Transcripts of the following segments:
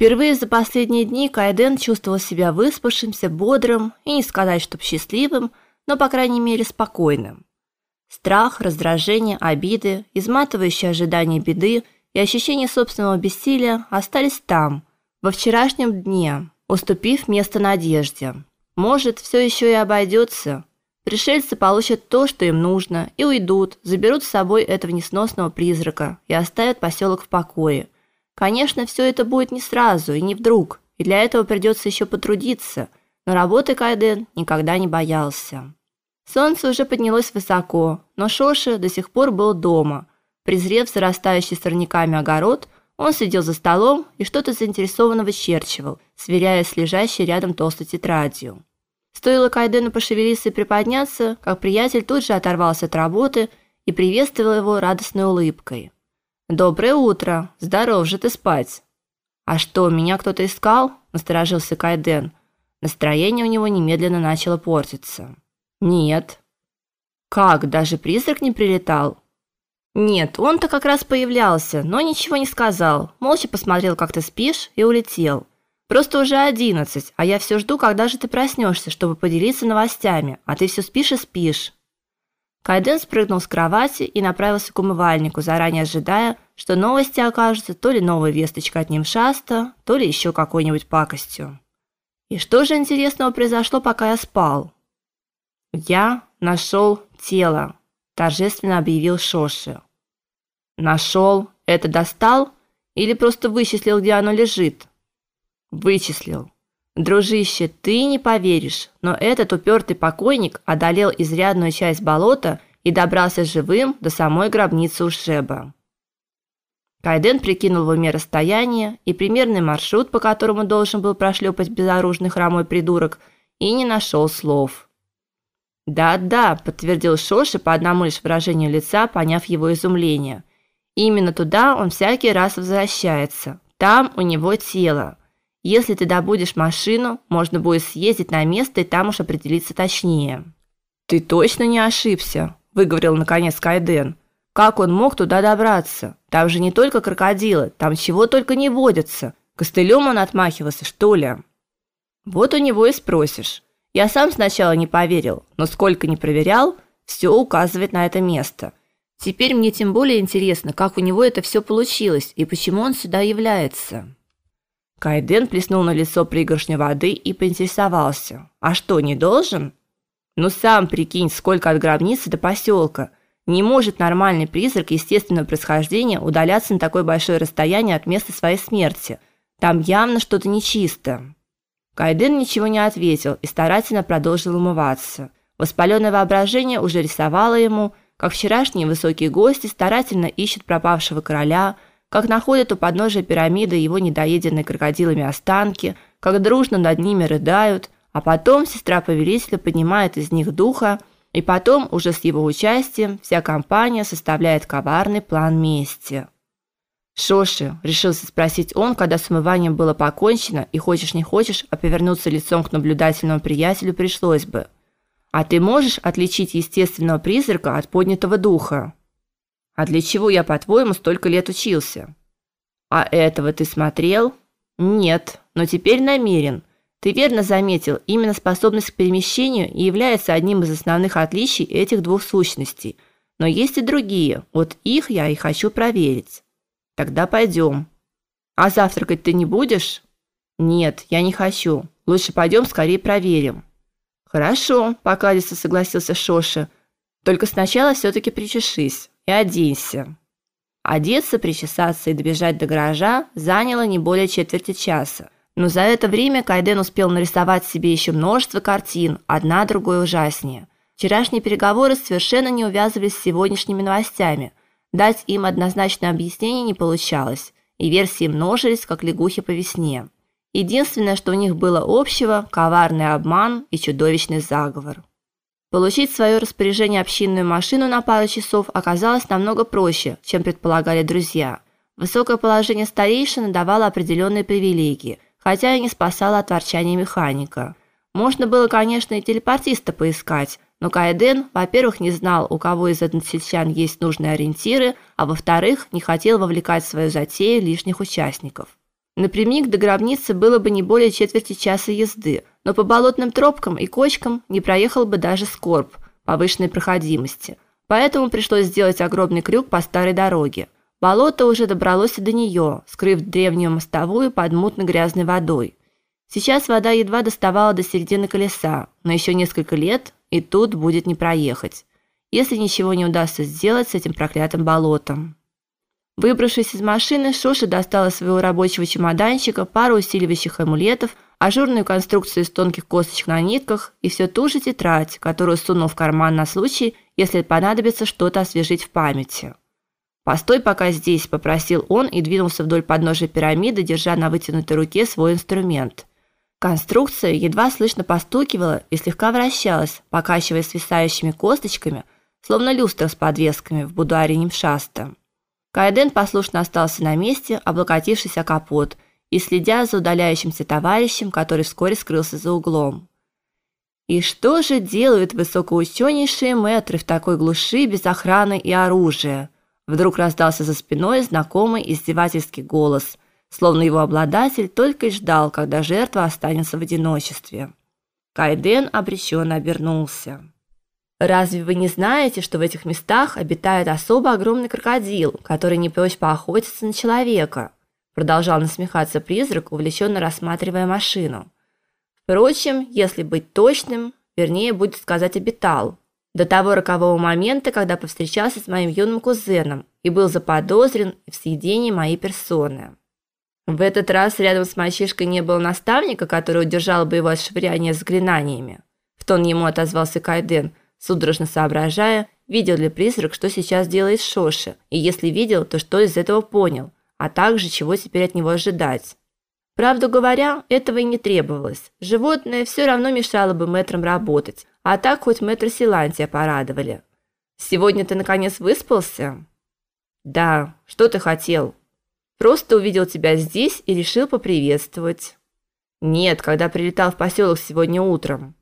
Впервые за последние дни Кайден чувствовал себя выспавшимся, бодрым и не сказать, чтоб счастливым, но по крайней мере спокойным. Страх, раздражение, обиды, изматывающее ожидание беды и ощущение собственного бессилия остались там, во вчерашнем дне, уступив место надежде. Может, все еще и обойдется. Пришельцы получат то, что им нужно, и уйдут, заберут с собой этого несносного призрака и оставят поселок в покое – Конечно, все это будет не сразу и не вдруг, и для этого придется еще потрудиться, но работы Кайден никогда не боялся. Солнце уже поднялось высоко, но Шоши до сих пор был дома. Презрев зарастающий сорняками огород, он сидел за столом и что-то заинтересованно вычерчивал, сверяясь с лежащей рядом толстой тетрадью. Стоило Кайдену пошевелиться и приподняться, как приятель тут же оторвался от работы и приветствовал его радостной улыбкой. Доброе утро. Здоров же ты спать. А что, меня кто-то искал? насторожился Кайден. Настроение у него немедленно начало портиться. Нет. Как, даже призрак не прилетал? Нет, он-то как раз появлялся, но ничего не сказал. Молча посмотрел, как ты спишь, и улетел. Просто уже одиннадцать, а я все жду, когда же ты проснешься, чтобы поделиться новостями, а ты все спишь и спишь. Кайден спрыгнул с кровати и направился к умывальнику, заранее ожидая, что новости окажутся то ли новой весточкой от Нимшаста, то ли еще какой-нибудь пакостью. И что же интересного произошло, пока я спал? Я нашел тело, торжественно объявил Шоши. Нашел? Это достал или просто вычислил, где оно лежит? Вычислил. Дружище, ты не поверишь, но этот упертый покойник одолел изрядную часть болота и добрался живым до самой гробницы Ушеба. Кайден прикинул в уме расстояние и примерный маршрут, по которому должен был прошлепать безоружный хромой придурок, и не нашел слов. «Да-да», – подтвердил Шоши по одному лишь выражению лица, поняв его изумление. «Именно туда он всякий раз возвращается. Там у него тело. Если ты добудешь машину, можно будет съездить на место и там уж определиться точнее. Ты точно не ошибся, выговорил наконец Кайден. Как он мог туда добраться? Там же не только крокодилы, там чего только не водится. Костылем он отмахивался, что ли? Вот у него и спросишь. Я сам сначала не поверил, но сколько не проверял, все указывает на это место. Теперь мне тем более интересно, как у него это все получилось и почему он сюда является. Кайден плеснул на лицо пригоршню воды и поинтересовался: "А что, не должен?" "Ну сам прикинь, сколько от гробницы до поселка. Не может нормальный призрак естественного происхождения удаляться на такое большое расстояние от места своей смерти. Там явно что-то нечисто". Кайден ничего не ответил и старательно продолжил умываться. Воспаленное воображение уже рисовало ему, как вчерашние высокие гости старательно ищут пропавшего короля, как находят у подножия пирамиды его недоеденные крокодилами останки, как дружно над ними рыдают, а потом сестра повелителя поднимает из них духа, и потом уже с его участием вся компания составляет коварный план мести. Шоши, решился спросить он, когда с умыванием было покончено, и хочешь не хочешь, а повернуться лицом к наблюдательному приятелю пришлось бы. А ты можешь отличить естественного призрака от поднятого духа? А для чего я, по-твоему, столько лет учился? А этого ты смотрел? Нет, но теперь намерен. Ты верно заметил, именно способность к перемещению и является одним из основных отличий этих двух сущностей. Но есть и другие. Вот их я и хочу проверить. Тогда пойдем. А завтракать ты не будешь? Нет, я не хочу. Лучше пойдем скорее проверим. Хорошо, покладисто согласился Шоша. Только сначала все таки причешись и оденься. Одеться, причесаться и добежать до гаража заняло не более четверти часа. Но за это время Кайден успел нарисовать себе еще множество картин, одна другой ужаснее. Вчерашние переговоры совершенно не увязывались с сегодняшними новостями. Дать им однозначное объяснение не получалось, и версии множились, как лягухи по весне. Единственное, что у них было общего коварный обман и чудовищный заговор. Получить в свое распоряжение общинную машину на пару часов оказалось намного проще, чем предполагали друзья. Высокое положение старейшины давало определенные привилегии, хотя и не спасало от ворчания механика. Можно было, конечно, и телепортиста поискать, но Кайден, во-первых, не знал, у кого из односельчан есть нужные ориентиры, а во-вторых, не хотел вовлекать в свою затею лишних участников. Напрямик до гробницы было бы не более четверти часа езды, но по болотным тропкам и кочкам не проехал бы даже скорб повышенной проходимости. Поэтому пришлось сделать огромный крюк по старой дороге. Болото уже добралось и до нее, скрыв древнюю мостовую под мутной грязной водой. Сейчас вода едва доставала до середины колеса, но еще несколько лет, и тут будет не проехать, если ничего не удастся сделать с этим проклятым болотом. Выбравшись из машины, Шоша достала из своего рабочего чемоданчика пару усиливающих амулетов, ажурную конструкцию из тонких косточек на нитках и все ту же тетрадь, которую сунул в карман на случай, если понадобится что-то освежить в памяти. "Постой пока здесь", попросил он и двинулся вдоль подножия пирамиды, держа на вытянутой руке свой инструмент. Конструкция едва слышно постукивала и слегка вращалась, покачивая свисающими косточками, словно люстра с подвесками в будуаре Нимшаста. Кайден послушно остался на месте, облокотившись о капот и следя за удаляющимся товарищем, который вскоре скрылся за углом. И что же делают высокоученейшие мэтры в такой глуши без охраны и оружия? Вдруг раздался за спиной знакомый издевательский голос, словно его обладатель только и ждал, когда жертва останется в одиночестве. Кайден обреченно обернулся. Разве вы не знаете, что в этих местах обитает особо огромный крокодил, который не прочь поохотиться на человека? Продолжал насмехаться призрак, увлеченно рассматривая машину. Впрочем, если быть точным, вернее будет сказать обитал. До того рокового момента, когда повстречался с моим юным кузеном и был заподозрен в съедении моей персоны. В этот раз рядом с мальчишкой не было наставника, который удержал бы его от швыряния заклинаниями. В тон ему отозвался Кайден, судорожно соображая, видел ли призрак, что сейчас делает Шоши, и если видел, то что из этого понял, а также чего теперь от него ожидать. Правду говоря, этого и не требовалось. Животное все равно мешало бы мэтрам работать, а так хоть мэтр Силантия порадовали. Сегодня ты наконец выспался? Да, что ты хотел? Просто увидел тебя здесь и решил поприветствовать. Нет, когда прилетал в поселок сегодня утром.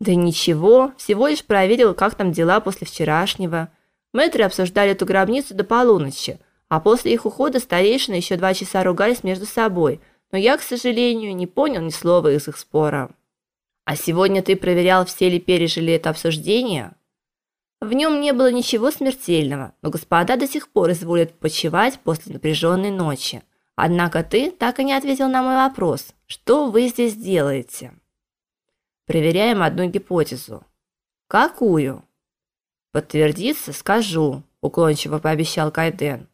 Да ничего, всего лишь проверил, как там дела после вчерашнего. Мэтры обсуждали эту гробницу до полуночи, а после их ухода старейшины еще два часа ругались между собой, но я, к сожалению, не понял ни слова из их спора. А сегодня ты проверял, все ли пережили это обсуждение? В нем не было ничего смертельного, но господа до сих пор изволят почивать после напряженной ночи. Однако ты так и не ответил на мой вопрос. Что вы здесь делаете? Проверяем одну гипотезу. Какую? Подтвердится, скажу, уклончиво пообещал Кайден.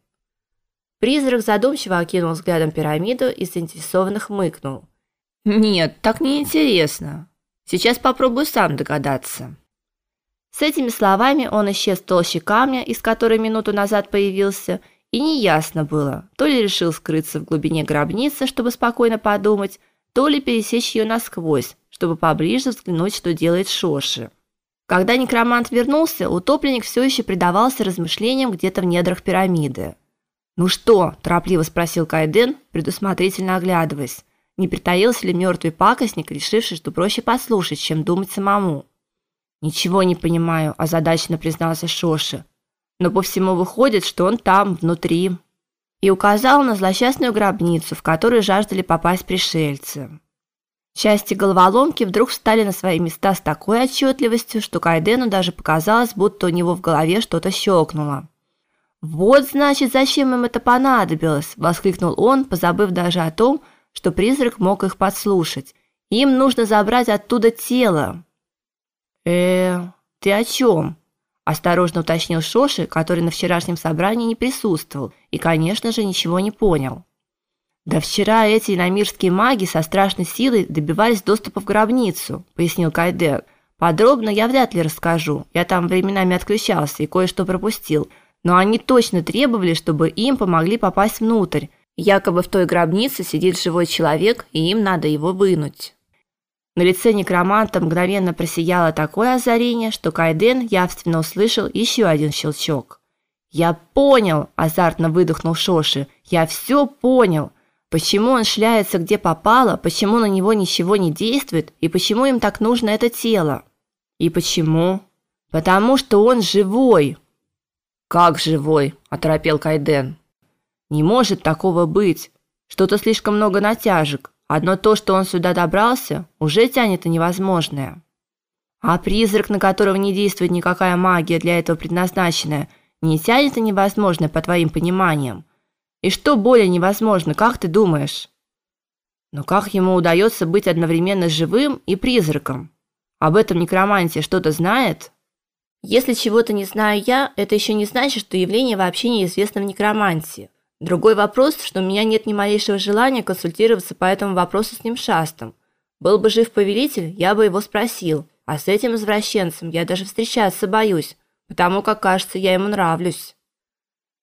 Призрак задумчиво окинул взглядом пирамиду и заинтересованно хмыкнул. Нет, так не интересно. Сейчас попробую сам догадаться. С этими словами он исчез в толще камня, из которой минуту назад появился, и неясно было, то ли решил скрыться в глубине гробницы, чтобы спокойно подумать, то ли пересечь ее насквозь, чтобы поближе взглянуть, что делает Шоши. Когда некромант вернулся, утопленник все еще предавался размышлениям где-то в недрах пирамиды. "Ну что?" торопливо спросил Кайден, предусмотрительно оглядываясь. Не притаился ли мертвый пакостник, решивший, что проще послушать, чем думать самому? "Ничего не понимаю", озадаченно признался Шоши. "Но по всему выходит, что он там, внутри" и указал на злосчастную гробницу, в которую жаждали попасть пришельцы. Части головоломки вдруг встали на свои места с такой отчетливостью, что Кайдену даже показалось, будто у него в голове что-то щелкнуло. Вот, значит, зачем им это понадобилось, воскликнул он, позабыв даже о том, что призрак мог их подслушать. Им нужно забрать оттуда тело. Э, ты о чем? осторожно уточнил Шоши, который на вчерашнем собрании не присутствовал и, конечно же, ничего не понял. Да вчера эти иномирские маги со страшной силой добивались доступа в гробницу, пояснил Кайдер. Подробно я вряд ли расскажу. Я там временами отключался и кое-что пропустил, но они точно требовали, чтобы им помогли попасть внутрь. Якобы в той гробнице сидит живой человек, и им надо его вынуть. На лице некроманта мгновенно просияло такое озарение, что Кайден явственно услышал еще один щелчок. "Я понял", азартно выдохнул Шоши. "Я все понял. Почему он шляется где попало, почему на него ничего не действует и почему им так нужно это тело? И почему? Потому что он живой. Как живой? оторопел Кайден. Не может такого быть. Что-то слишком много натяжек. Одно то, что он сюда добрался, уже тянет на невозможное. А призрак, на которого не действует никакая магия для этого предназначенная, не тянет на невозможное по твоим пониманиям. И что более невозможно, как ты думаешь? Но как ему удается быть одновременно живым и призраком? Об этом некромантия что-то знает? Если чего-то не знаю я, это еще не значит, что явление вообще неизвестно в некромантии. Другой вопрос, что у меня нет ни малейшего желания консультироваться по этому вопросу с ним шастом. Был бы жив повелитель, я бы его спросил, а с этим извращенцем я даже встречаться боюсь, потому как, кажется, я ему нравлюсь.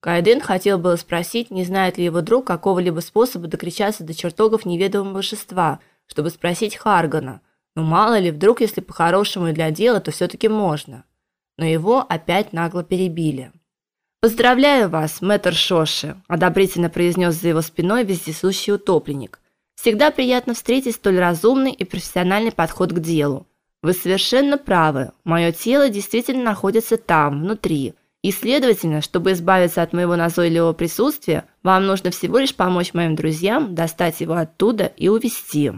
Кайден хотел было спросить, не знает ли его друг какого-либо способа докричаться до чертогов неведомого божества, чтобы спросить Харгана. Но мало ли, вдруг, если по-хорошему и для дела, то все таки можно. Но его опять нагло перебили. Поздравляю вас, мэтр Шоши, одобрительно произнес за его спиной вездесущий утопленник. Всегда приятно встретить столь разумный и профессиональный подход к делу. Вы совершенно правы. Мое тело действительно находится там, внутри. И следовательно, чтобы избавиться от моего назойливого присутствия, вам нужно всего лишь помочь моим друзьям достать его оттуда и увезти.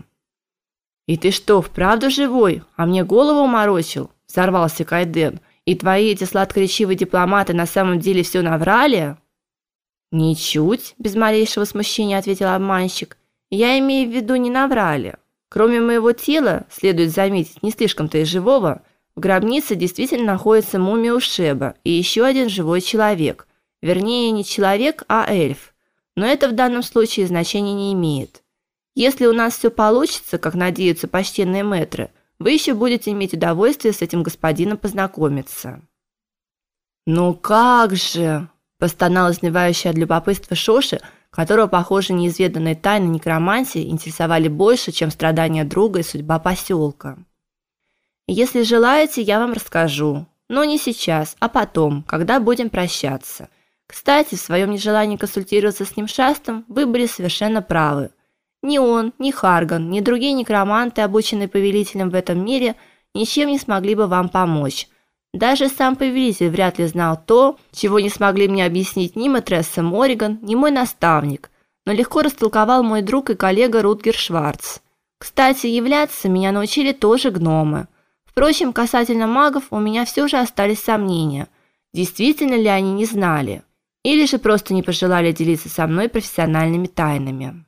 И ты что, вправду живой? А мне голову морочил, взорвался Кайден. И твои эти сладкоречивые дипломаты на самом деле все наврали? Ничуть, без малейшего смущения ответил обманщик. Я имею в виду не наврали. Кроме моего тела, следует заметить, не слишком-то и живого, в гробнице действительно находится мумия Ушеба и еще один живой человек. Вернее, не человек, а эльф. Но это в данном случае значения не имеет. Если у нас все получится, как надеются почтенные мэтры, вы еще будете иметь удовольствие с этим господином познакомиться. Ну как же, простонал изнывающий от любопытства Шоши, которого, похоже, неизведанные тайны некромантии интересовали больше, чем страдания друга и судьба поселка. Если желаете, я вам расскажу, но не сейчас, а потом, когда будем прощаться. Кстати, в своем нежелании консультироваться с ним шастом вы были совершенно правы. Ни он, ни Харган, ни другие некроманты, обученные повелителем в этом мире, ничем не смогли бы вам помочь. Даже сам повелитель вряд ли знал то, чего не смогли мне объяснить ни матресса Мориган, ни мой наставник, но легко растолковал мой друг и коллега Рутгер Шварц. Кстати, являться меня научили тоже гномы. Впрочем, касательно магов у меня все же остались сомнения. Действительно ли они не знали или же просто не пожелали делиться со мной профессиональными тайнами?